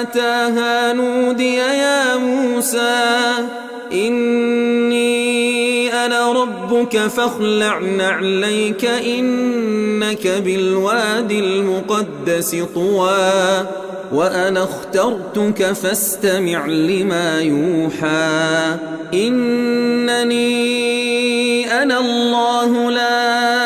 أتاها نودي يا موسى إني أنا ربك فاخلع نعليك إنك بالواد المقدس طوى وأنا اخترتك فاستمع لما يوحى. إنني أنا الله لا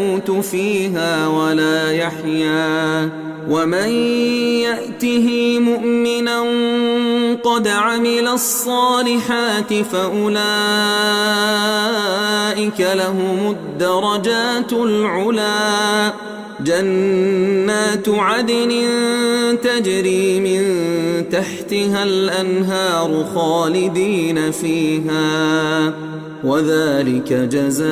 فيها ولا يحيا ومن يأته مؤمنا قد عمل الصالحات فأولئك لهم الدرجات العلى جنات عدن تجري من تحتها الأنهار خالدين فيها وذلك جزاء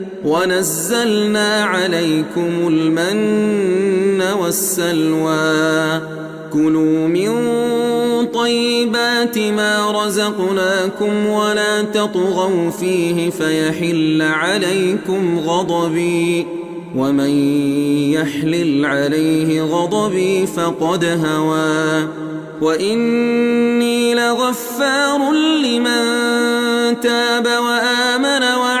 ونزلنا عليكم المن والسلوى. كلوا من طيبات ما رزقناكم ولا تطغوا فيه فيحل عليكم غضبي. ومن يحلل عليه غضبي فقد هوى. وإني لغفار لمن تاب وآمن وعمل